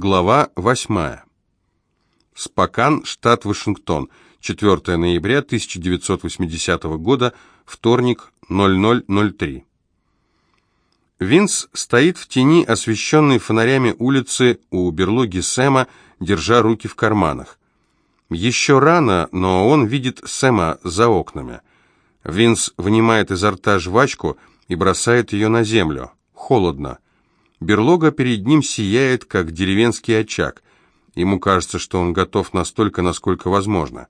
Глава 8. Спокан, штат Вашингтон. 4 ноября 1980 года, вторник, 0003. Винс стоит в тени, освещенной фонарями улицы у берлоги Сэма, держа руки в карманах. Еще рано, но он видит Сэма за окнами. Винс вынимает изо рта жвачку и бросает ее на землю. Холодно. Берлога перед ним сияет, как деревенский очаг. Ему кажется, что он готов настолько, насколько возможно.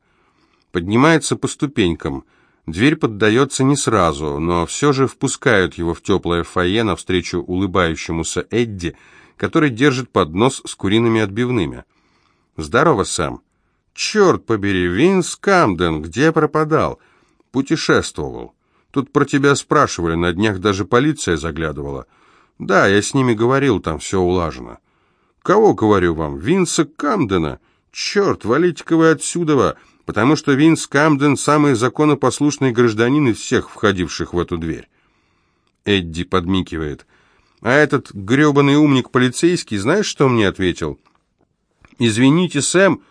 Поднимается по ступенькам. Дверь поддается не сразу, но все же впускают его в теплое фойе навстречу улыбающемуся Эдди, который держит поднос с куриными отбивными. «Здорово, Сэм!» «Черт побери, Винс Камден, где пропадал?» «Путешествовал. Тут про тебя спрашивали, на днях даже полиция заглядывала». «Да, я с ними говорил, там все улажено». «Кого, говорю вам, Винса Камдена? Черт, валите-ка вы отсюда, потому что Винс Камден самый законопослушный гражданин из всех входивших в эту дверь». Эдди подмикивает. «А этот гребаный умник полицейский, знаешь, что мне ответил?» «Извините, Сэм,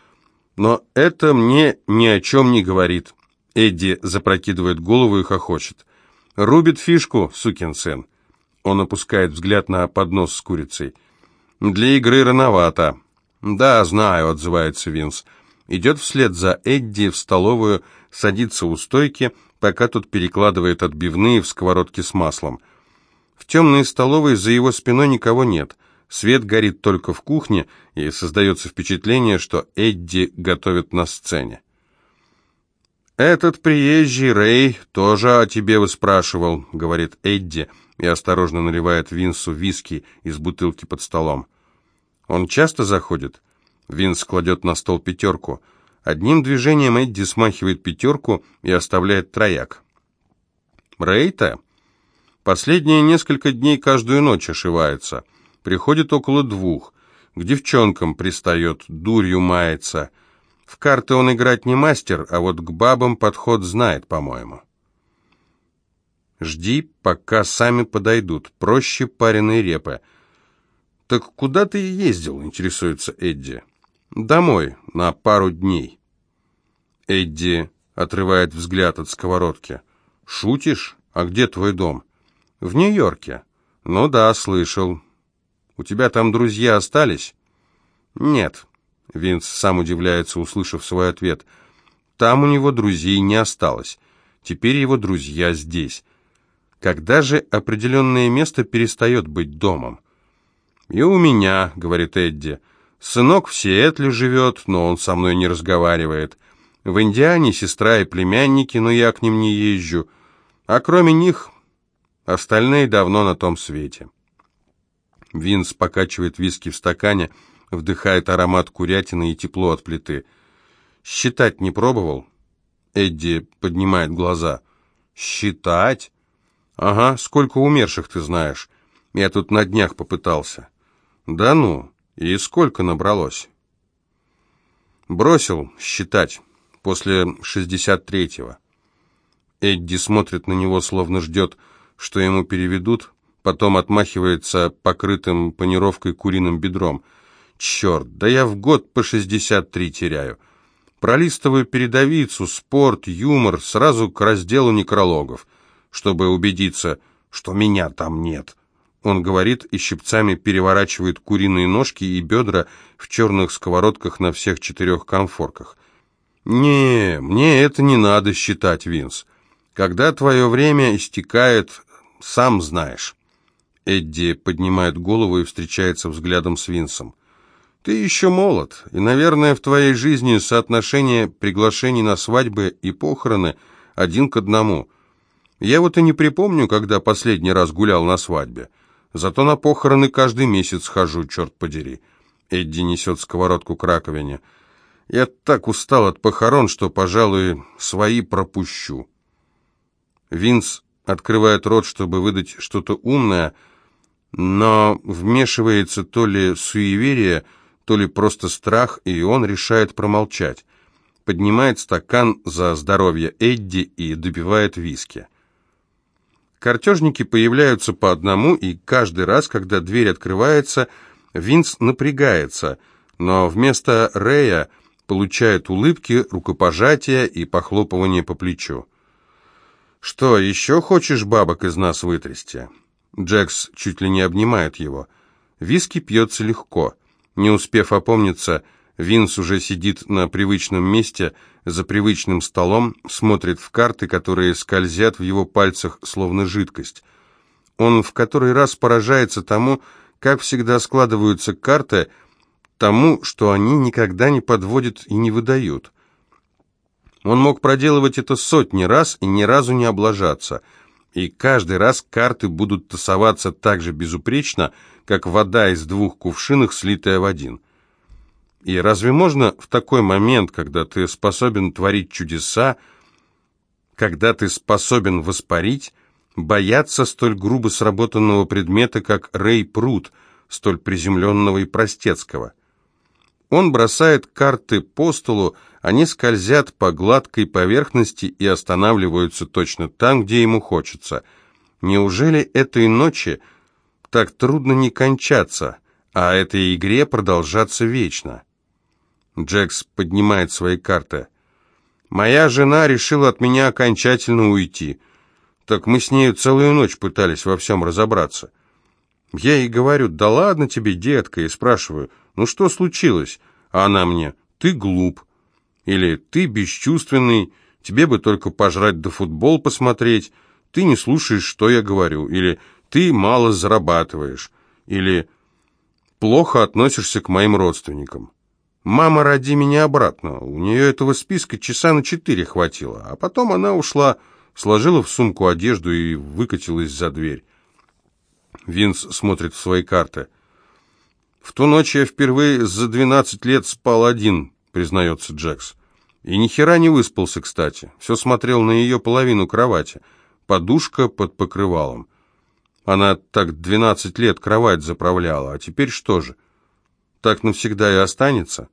но это мне ни о чем не говорит». Эдди запрокидывает голову и хохочет. «Рубит фишку, сукин сын». Он опускает взгляд на поднос с курицей. «Для игры рановато». «Да, знаю», — отзывается Винс. Идет вслед за Эдди в столовую, садится у стойки, пока тот перекладывает отбивные в сковородке с маслом. В темной столовой за его спиной никого нет. Свет горит только в кухне, и создается впечатление, что Эдди готовит на сцене. «Этот приезжий Рэй тоже о тебе выспрашивал», — говорит Эдди, — и осторожно наливает Винсу виски из бутылки под столом. «Он часто заходит?» Винс кладет на стол пятерку. Одним движением Эдди смахивает пятерку и оставляет трояк. «Рейта?» Последние несколько дней каждую ночь ошивается. Приходит около двух. К девчонкам пристает, дурью мается. В карты он играть не мастер, а вот к бабам подход знает, по-моему. Жди, пока сами подойдут. Проще пареной репы. «Так куда ты ездил?» — интересуется Эдди. «Домой, на пару дней». Эдди отрывает взгляд от сковородки. «Шутишь? А где твой дом?» «В Нью-Йорке». «Ну да, слышал. У тебя там друзья остались?» «Нет». Винс сам удивляется, услышав свой ответ. «Там у него друзей не осталось. Теперь его друзья здесь». Когда же определенное место перестает быть домом? «И у меня», — говорит Эдди, — «сынок в Сиэтле живет, но он со мной не разговаривает. В Индиане сестра и племянники, но я к ним не езжу. А кроме них, остальные давно на том свете». Винс покачивает виски в стакане, вдыхает аромат курятины и тепло от плиты. «Считать не пробовал?» Эдди поднимает глаза. «Считать?» «Ага, сколько умерших ты знаешь? Я тут на днях попытался». «Да ну, и сколько набралось?» «Бросил считать после шестьдесят третьего». Эдди смотрит на него, словно ждет, что ему переведут, потом отмахивается покрытым панировкой куриным бедром. «Черт, да я в год по шестьдесят три теряю. Пролистываю передовицу, спорт, юмор, сразу к разделу некрологов» чтобы убедиться, что меня там нет. Он говорит и щипцами переворачивает куриные ножки и бедра в черных сковородках на всех четырех конфорках. «Не, мне это не надо считать, Винс. Когда твое время истекает, сам знаешь». Эдди поднимает голову и встречается взглядом с Винсом. «Ты еще молод, и, наверное, в твоей жизни соотношение приглашений на свадьбы и похороны один к одному. Я вот и не припомню, когда последний раз гулял на свадьбе. Зато на похороны каждый месяц хожу, черт подери. Эдди несет сковородку к раковине. Я так устал от похорон, что, пожалуй, свои пропущу. Винс открывает рот, чтобы выдать что-то умное, но вмешивается то ли суеверие, то ли просто страх, и он решает промолчать. Поднимает стакан за здоровье Эдди и добивает виски. Картежники появляются по одному, и каждый раз, когда дверь открывается, Винс напрягается, но вместо Рэя получает улыбки, рукопожатия и похлопывание по плечу. «Что, еще хочешь бабок из нас вытрясти?» Джекс чуть ли не обнимает его. Виски пьется легко. Не успев опомниться, Винс уже сидит на привычном месте, за привычным столом, смотрит в карты, которые скользят в его пальцах, словно жидкость. Он в который раз поражается тому, как всегда складываются карты, тому, что они никогда не подводят и не выдают. Он мог проделывать это сотни раз и ни разу не облажаться. И каждый раз карты будут тасоваться так же безупречно, как вода из двух кувшинах, слитая в один. И разве можно в такой момент, когда ты способен творить чудеса, когда ты способен воспарить, бояться столь грубо сработанного предмета, как Рэй Прут, столь приземленного и простецкого? Он бросает карты по столу, они скользят по гладкой поверхности и останавливаются точно там, где ему хочется. Неужели этой ночи так трудно не кончаться, а этой игре продолжаться вечно? Джекс поднимает свои карты. «Моя жена решила от меня окончательно уйти. Так мы с нею целую ночь пытались во всем разобраться. Я ей говорю, да ладно тебе, детка, и спрашиваю, ну что случилось? А она мне, ты глуп. Или ты бесчувственный, тебе бы только пожрать да футбол посмотреть, ты не слушаешь, что я говорю. Или ты мало зарабатываешь. Или плохо относишься к моим родственникам. Мама, роди меня обратно. У нее этого списка часа на четыре хватило. А потом она ушла, сложила в сумку одежду и выкатилась за дверь. Винс смотрит в свои карты. «В ту ночь я впервые за двенадцать лет спал один», — признается Джекс. «И ни хера не выспался, кстати. Все смотрел на ее половину кровати. Подушка под покрывалом. Она так двенадцать лет кровать заправляла, а теперь что же? Так навсегда и останется?»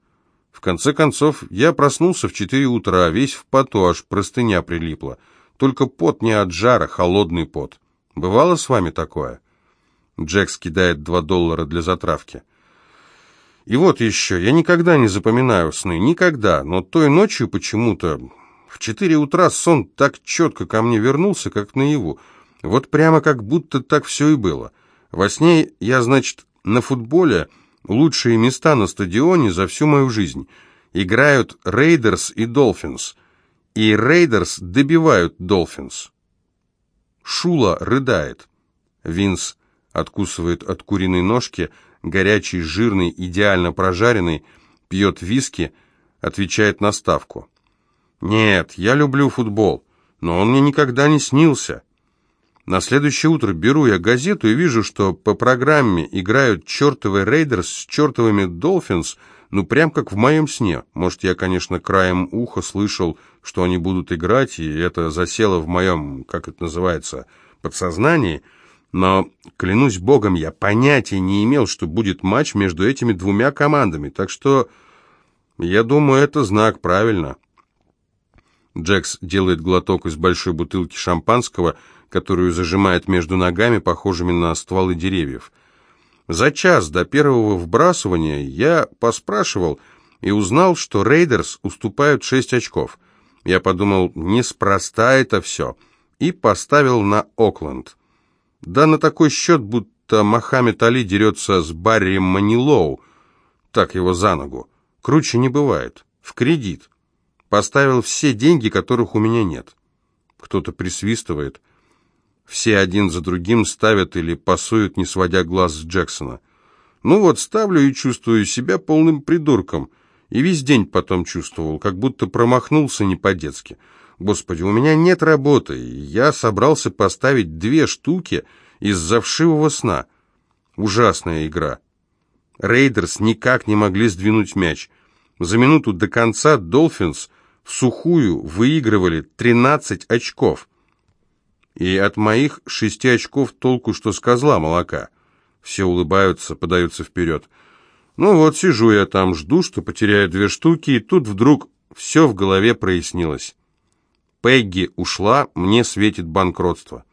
В конце концов, я проснулся в четыре утра, весь в поту, аж простыня прилипла. Только пот не от жара, холодный пот. Бывало с вами такое? Джек кидает два доллара для затравки. И вот еще, я никогда не запоминаю сны, никогда, но той ночью почему-то в четыре утра сон так четко ко мне вернулся, как наяву. Вот прямо как будто так все и было. Во сне я, значит, на футболе лучшие места на стадионе за всю мою жизнь. Играют Рейдерс и Долфинс. И Рейдерс добивают Долфинс. Шула рыдает. Винс откусывает от куриной ножки, горячий, жирный, идеально прожаренный, пьет виски, отвечает на ставку. «Нет, я люблю футбол, но он мне никогда не снился». На следующее утро беру я газету и вижу, что по программе играют чертовы Рейдерс с чертовыми Долфинс, ну прям как в моем сне. Может, я, конечно, краем уха слышал, что они будут играть, и это засело в моем, как это называется, подсознании, но, клянусь богом, я понятия не имел, что будет матч между этими двумя командами, так что, я думаю, это знак, правильно. Джекс делает глоток из большой бутылки шампанского – которую зажимает между ногами, похожими на стволы деревьев. За час до первого вбрасывания я поспрашивал и узнал, что Рейдерс уступают 6 очков. Я подумал, неспроста это все, и поставил на Окленд. Да на такой счет, будто Мохаммед Али дерется с Барри Манилоу, так его за ногу. Круче не бывает. В кредит. Поставил все деньги, которых у меня нет. Кто-то присвистывает. Все один за другим ставят или пасуют, не сводя глаз с Джексона. Ну вот, ставлю и чувствую себя полным придурком. И весь день потом чувствовал, как будто промахнулся не по-детски. Господи, у меня нет работы, я собрался поставить две штуки из-за вшивого сна. Ужасная игра. Рейдерс никак не могли сдвинуть мяч. За минуту до конца Долфинс в сухую выигрывали 13 очков и от моих шести очков толку, что с козла молока. Все улыбаются, подаются вперед. Ну вот, сижу я там, жду, что потеряю две штуки, и тут вдруг все в голове прояснилось. Пегги ушла, мне светит банкротство.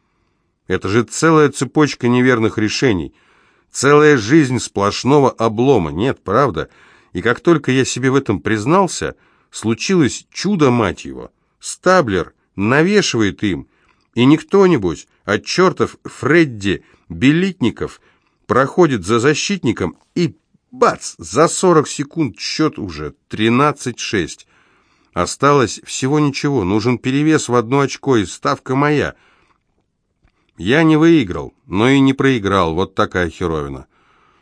Это же целая цепочка неверных решений. Целая жизнь сплошного облома. Нет, правда? И как только я себе в этом признался, случилось чудо, мать его. Стаблер навешивает им, и не кто-нибудь, а чертов Фредди Белитников проходит за защитником и бац, за 40 секунд счет уже 13-6. Осталось всего ничего, нужен перевес в одно очко, и ставка моя. Я не выиграл, но и не проиграл, вот такая херовина.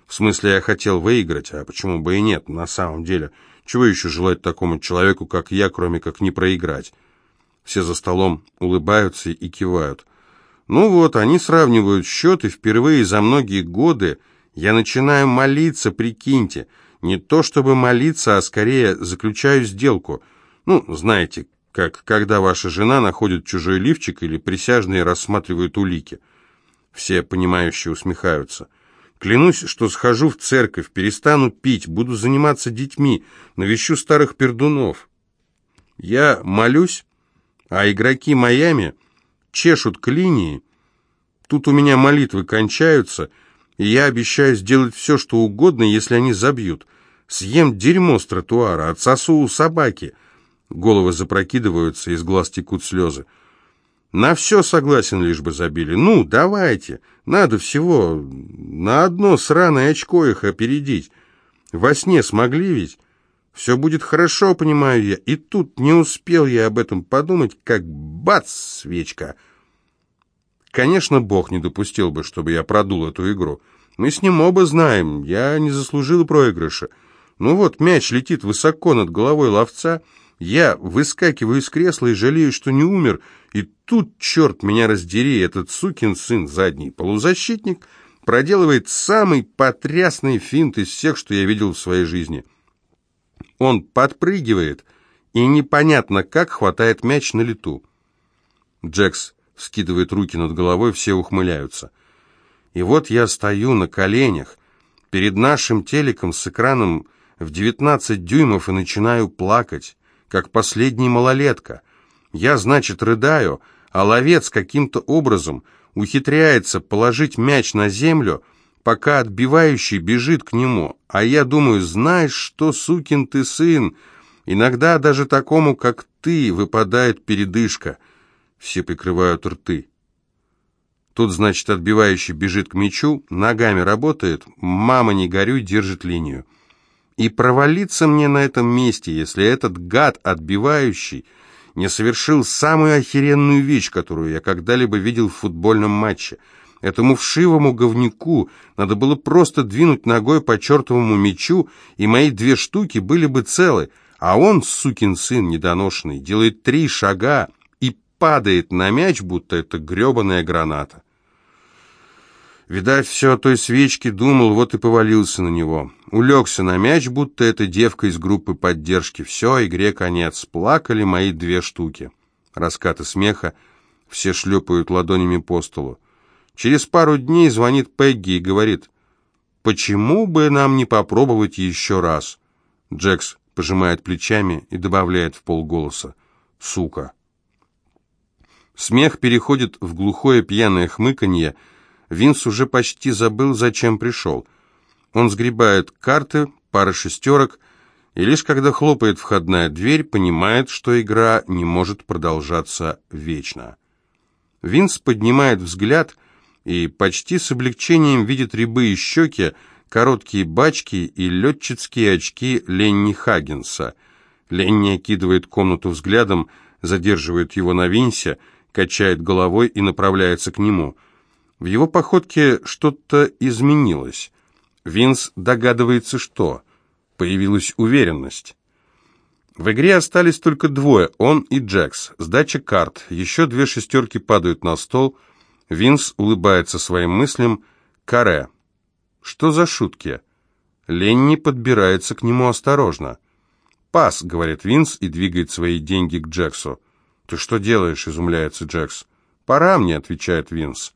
В смысле, я хотел выиграть, а почему бы и нет, на самом деле. Чего еще желать такому человеку, как я, кроме как не проиграть? Все за столом улыбаются и кивают. Ну вот, они сравнивают счет, и впервые за многие годы я начинаю молиться, прикиньте. Не то чтобы молиться, а скорее заключаю сделку – ну, знаете, как когда ваша жена находит чужой лифчик или присяжные рассматривают улики. Все понимающие усмехаются. Клянусь, что схожу в церковь, перестану пить, буду заниматься детьми, навещу старых пердунов. Я молюсь, а игроки Майами чешут к линии. Тут у меня молитвы кончаются, и я обещаю сделать все, что угодно, если они забьют. Съем дерьмо с тротуара, отсосу у собаки — Головы запрокидываются, из глаз текут слезы. На все согласен, лишь бы забили. Ну, давайте. Надо всего на одно сраное очко их опередить. Во сне смогли ведь? Все будет хорошо, понимаю я. И тут не успел я об этом подумать, как бац, свечка. Конечно, Бог не допустил бы, чтобы я продул эту игру. Мы с ним оба знаем, я не заслужил проигрыша. Ну вот, мяч летит высоко над головой ловца — я выскакиваю из кресла и жалею, что не умер, и тут, черт меня раздери, этот сукин сын задний полузащитник проделывает самый потрясный финт из всех, что я видел в своей жизни. Он подпрыгивает и непонятно как хватает мяч на лету. Джекс скидывает руки над головой, все ухмыляются. И вот я стою на коленях перед нашим телеком с экраном в 19 дюймов и начинаю плакать как последний малолетка. Я, значит, рыдаю, а ловец каким-то образом ухитряется положить мяч на землю, пока отбивающий бежит к нему. А я думаю, знаешь что, сукин ты сын, иногда даже такому, как ты, выпадает передышка. Все прикрывают рты. Тут, значит, отбивающий бежит к мячу, ногами работает, мама, не горюй, держит линию. И провалиться мне на этом месте, если этот гад, отбивающий, не совершил самую охеренную вещь, которую я когда-либо видел в футбольном матче. Этому вшивому говнюку надо было просто двинуть ногой по чертовому мячу, и мои две штуки были бы целы, а он, сукин сын недоношенный, делает три шага и падает на мяч, будто это гребаная граната. Видать, все о той свечке думал, вот и повалился на него. Улегся на мяч, будто эта девка из группы поддержки. Все, игре конец. Плакали мои две штуки. Раскаты смеха. Все шлепают ладонями по столу. Через пару дней звонит Пегги и говорит, «Почему бы нам не попробовать еще раз?» Джекс пожимает плечами и добавляет в полголоса, «Сука». Смех переходит в глухое пьяное хмыканье, Винс уже почти забыл, зачем пришел. Он сгребает карты, пара шестерок, и лишь когда хлопает входная дверь, понимает, что игра не может продолжаться вечно. Винс поднимает взгляд и почти с облегчением видит рябы и щеки, короткие бачки и летчицкие очки Ленни Хаггинса. Ленни окидывает комнату взглядом, задерживает его на Винсе, качает головой и направляется к нему – в его походке что-то изменилось. Винс догадывается, что. Появилась уверенность. В игре остались только двое, он и Джекс. Сдача карт, еще две шестерки падают на стол. Винс улыбается своим мыслям. Каре. Что за шутки? Ленни подбирается к нему осторожно. «Пас», — говорит Винс и двигает свои деньги к Джексу. «Ты что делаешь?» — изумляется Джекс. «Пора мне», — отвечает Винс.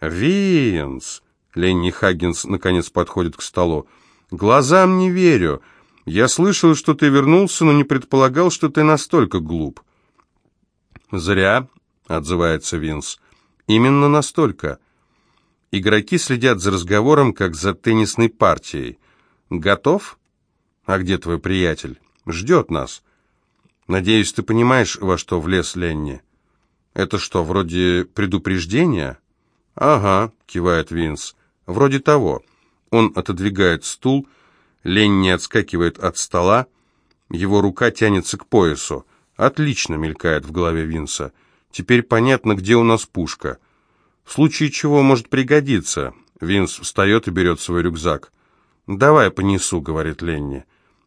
«Винс!» Ленни Хаггинс наконец подходит к столу. «Глазам не верю. Я слышал, что ты вернулся, но не предполагал, что ты настолько глуп». «Зря», — отзывается Винс. «Именно настолько. Игроки следят за разговором, как за теннисной партией. «Готов? А где твой приятель? Ждет нас. Надеюсь, ты понимаешь, во что влез Ленни. Это что, вроде предупреждения?» «Ага», — кивает Винс. «Вроде того». Он отодвигает стул, Ленни отскакивает от стола, его рука тянется к поясу. «Отлично!» — мелькает в голове Винса. «Теперь понятно, где у нас пушка. В случае чего может пригодиться». Винс встает и берет свой рюкзак. «Давай понесу», — говорит Ленни.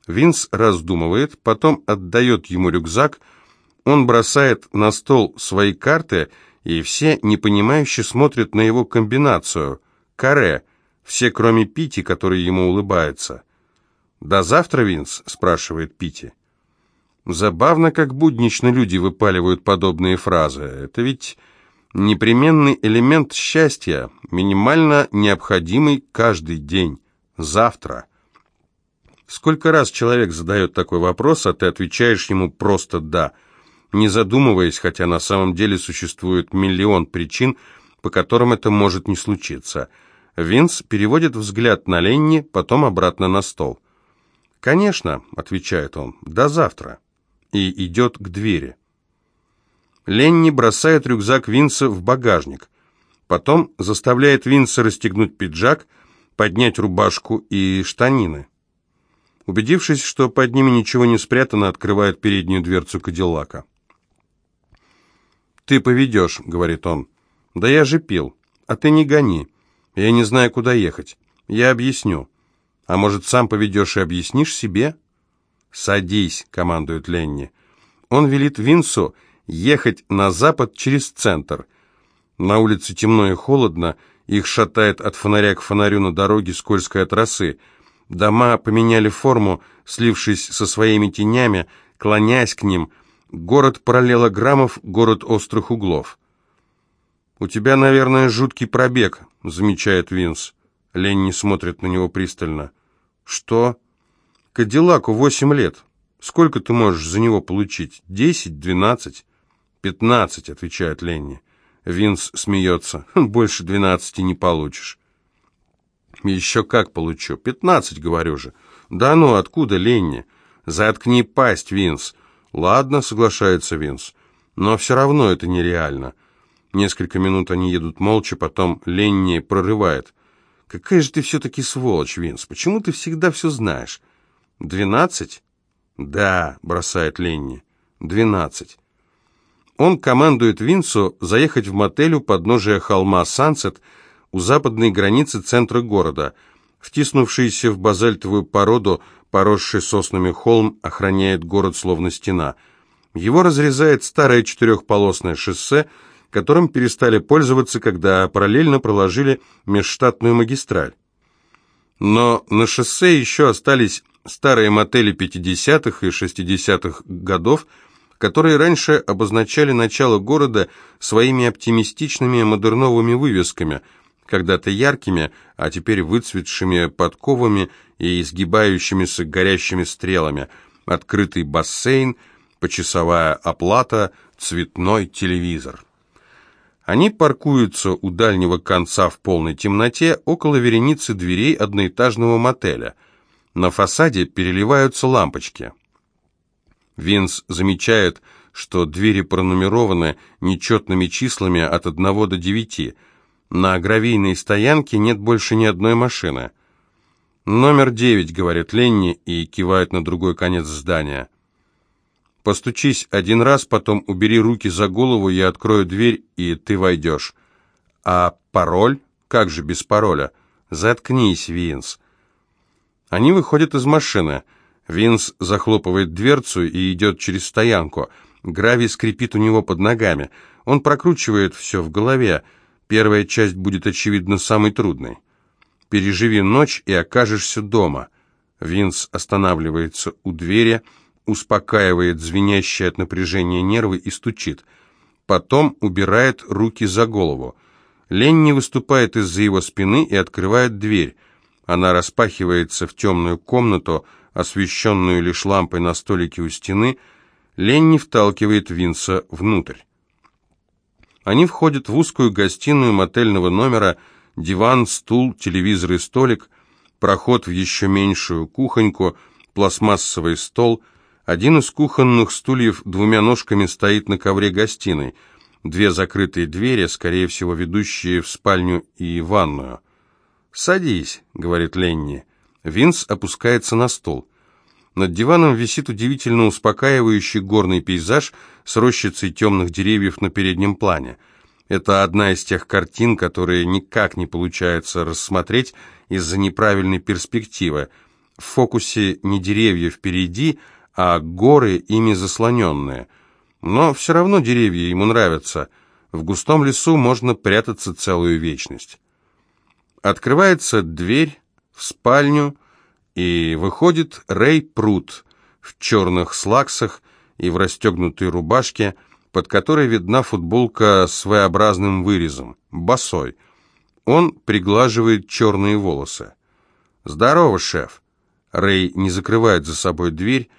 Винс раздумывает, потом отдает ему рюкзак. Он бросает на стол свои карты, и все непонимающе смотрят на его комбинацию. Каре. Все, кроме Пити, который ему улыбается. «До завтра, Винс?» — спрашивает Пити. Забавно, как буднично люди выпаливают подобные фразы. Это ведь непременный элемент счастья, минимально необходимый каждый день. Завтра. Сколько раз человек задает такой вопрос, а ты отвечаешь ему просто «да», не задумываясь, хотя на самом деле существует миллион причин, по которым это может не случиться. Винс переводит взгляд на Ленни, потом обратно на стол. «Конечно», — отвечает он, — «до завтра» и идет к двери. Ленни бросает рюкзак Винса в багажник. Потом заставляет Винса расстегнуть пиджак, поднять рубашку и штанины. Убедившись, что под ними ничего не спрятано, открывает переднюю дверцу Кадиллака. «Ты поведешь», — говорит он. «Да я же пил. А ты не гони. Я не знаю, куда ехать. Я объясню. А может, сам поведешь и объяснишь себе?» «Садись», — командует Ленни. Он велит Винсу ехать на запад через центр. На улице темно и холодно, их шатает от фонаря к фонарю на дороге скользкой от росы. Дома поменяли форму, слившись со своими тенями, клонясь к ним. Город параллелограммов, город острых углов. «У тебя, наверное, жуткий пробег», — замечает Винс. Ленни смотрит на него пристально. «Что?» Кадиллаку восемь лет. Сколько ты можешь за него получить? Десять, двенадцать?» «Пятнадцать», — отвечает Ленни. Винс смеется. «Больше двенадцати не получишь». «Еще как получу. Пятнадцать, говорю же». «Да ну, откуда, Ленни?» «Заткни пасть, Винс». «Ладно», — соглашается Винс. «Но все равно это нереально». Несколько минут они едут молча, потом Ленни прорывает. «Какая же ты все-таки сволочь, Винс. Почему ты всегда все знаешь?» «Двенадцать?» «Да», — бросает Ленни, — «двенадцать». Он командует Винсу заехать в мотель у подножия холма Сансет у западной границы центра города. Втиснувшийся в базальтовую породу, поросший соснами холм, охраняет город словно стена. Его разрезает старое четырехполосное шоссе, которым перестали пользоваться, когда параллельно проложили межштатную магистраль. Но на шоссе еще остались старые мотели 50-х и 60-х годов, которые раньше обозначали начало города своими оптимистичными модерновыми вывесками, когда-то яркими, а теперь выцветшими подковами и изгибающимися горящими стрелами, открытый бассейн, почасовая оплата, цветной телевизор. Они паркуются у дальнего конца в полной темноте около вереницы дверей одноэтажного мотеля – на фасаде переливаются лампочки. Винс замечает, что двери пронумерованы нечетными числами от 1 до 9. На гравийной стоянке нет больше ни одной машины. «Номер 9», — говорит Ленни и кивает на другой конец здания. «Постучись один раз, потом убери руки за голову, я открою дверь, и ты войдешь». «А пароль? Как же без пароля?» «Заткнись, Винс». Они выходят из машины. Винс захлопывает дверцу и идет через стоянку. Гравий скрипит у него под ногами. Он прокручивает все в голове. Первая часть будет, очевидно, самой трудной. «Переживи ночь и окажешься дома». Винс останавливается у двери, успокаивает звенящие от напряжения нервы и стучит. Потом убирает руки за голову. Ленни выступает из-за его спины и открывает дверь. Она распахивается в темную комнату, освещенную лишь лампой на столике у стены. Ленни вталкивает Винса внутрь. Они входят в узкую гостиную мотельного номера, Диван, стул, телевизор и столик, проход в еще меньшую кухоньку, пластмассовый стол. Один из кухонных стульев двумя ножками стоит на ковре гостиной. Две закрытые двери, скорее всего, ведущие в спальню и ванную. «Садись», — говорит Ленни. Винс опускается на стол. Над диваном висит удивительно успокаивающий горный пейзаж с рощицей темных деревьев на переднем плане. Это одна из тех картин, которые никак не получается рассмотреть из-за неправильной перспективы. В фокусе не деревья впереди, а горы, ими заслоненные. Но все равно деревья ему нравятся. В густом лесу можно прятаться целую вечность. Открывается дверь в спальню, и выходит Рэй Прут в черных слаксах и в расстегнутой рубашке, под которой видна футболка с своеобразным вырезом, босой. Он приглаживает черные волосы. «Здорово, шеф!» Рэй не закрывает за собой дверь,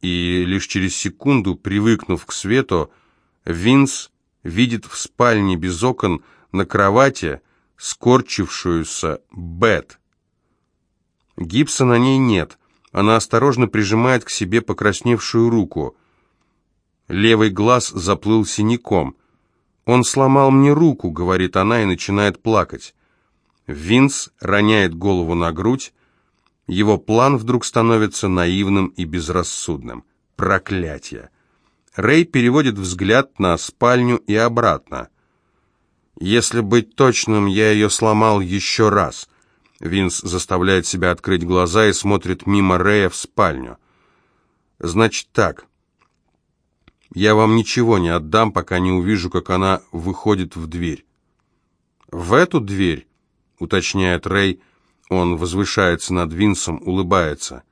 и лишь через секунду, привыкнув к свету, Винс видит в спальне без окон на кровати скорчившуюся Бет. Гипса на ней нет. Она осторожно прижимает к себе покрасневшую руку. Левый глаз заплыл синяком. «Он сломал мне руку», — говорит она и начинает плакать. Винс роняет голову на грудь. Его план вдруг становится наивным и безрассудным. Проклятие! Рэй переводит взгляд на спальню и обратно. «Если быть точным, я ее сломал еще раз», Винс заставляет себя открыть глаза и смотрит мимо Рэя в спальню. «Значит так. Я вам ничего не отдам, пока не увижу, как она выходит в дверь». «В эту дверь?» — уточняет Рэй. Он возвышается над Винсом, улыбается.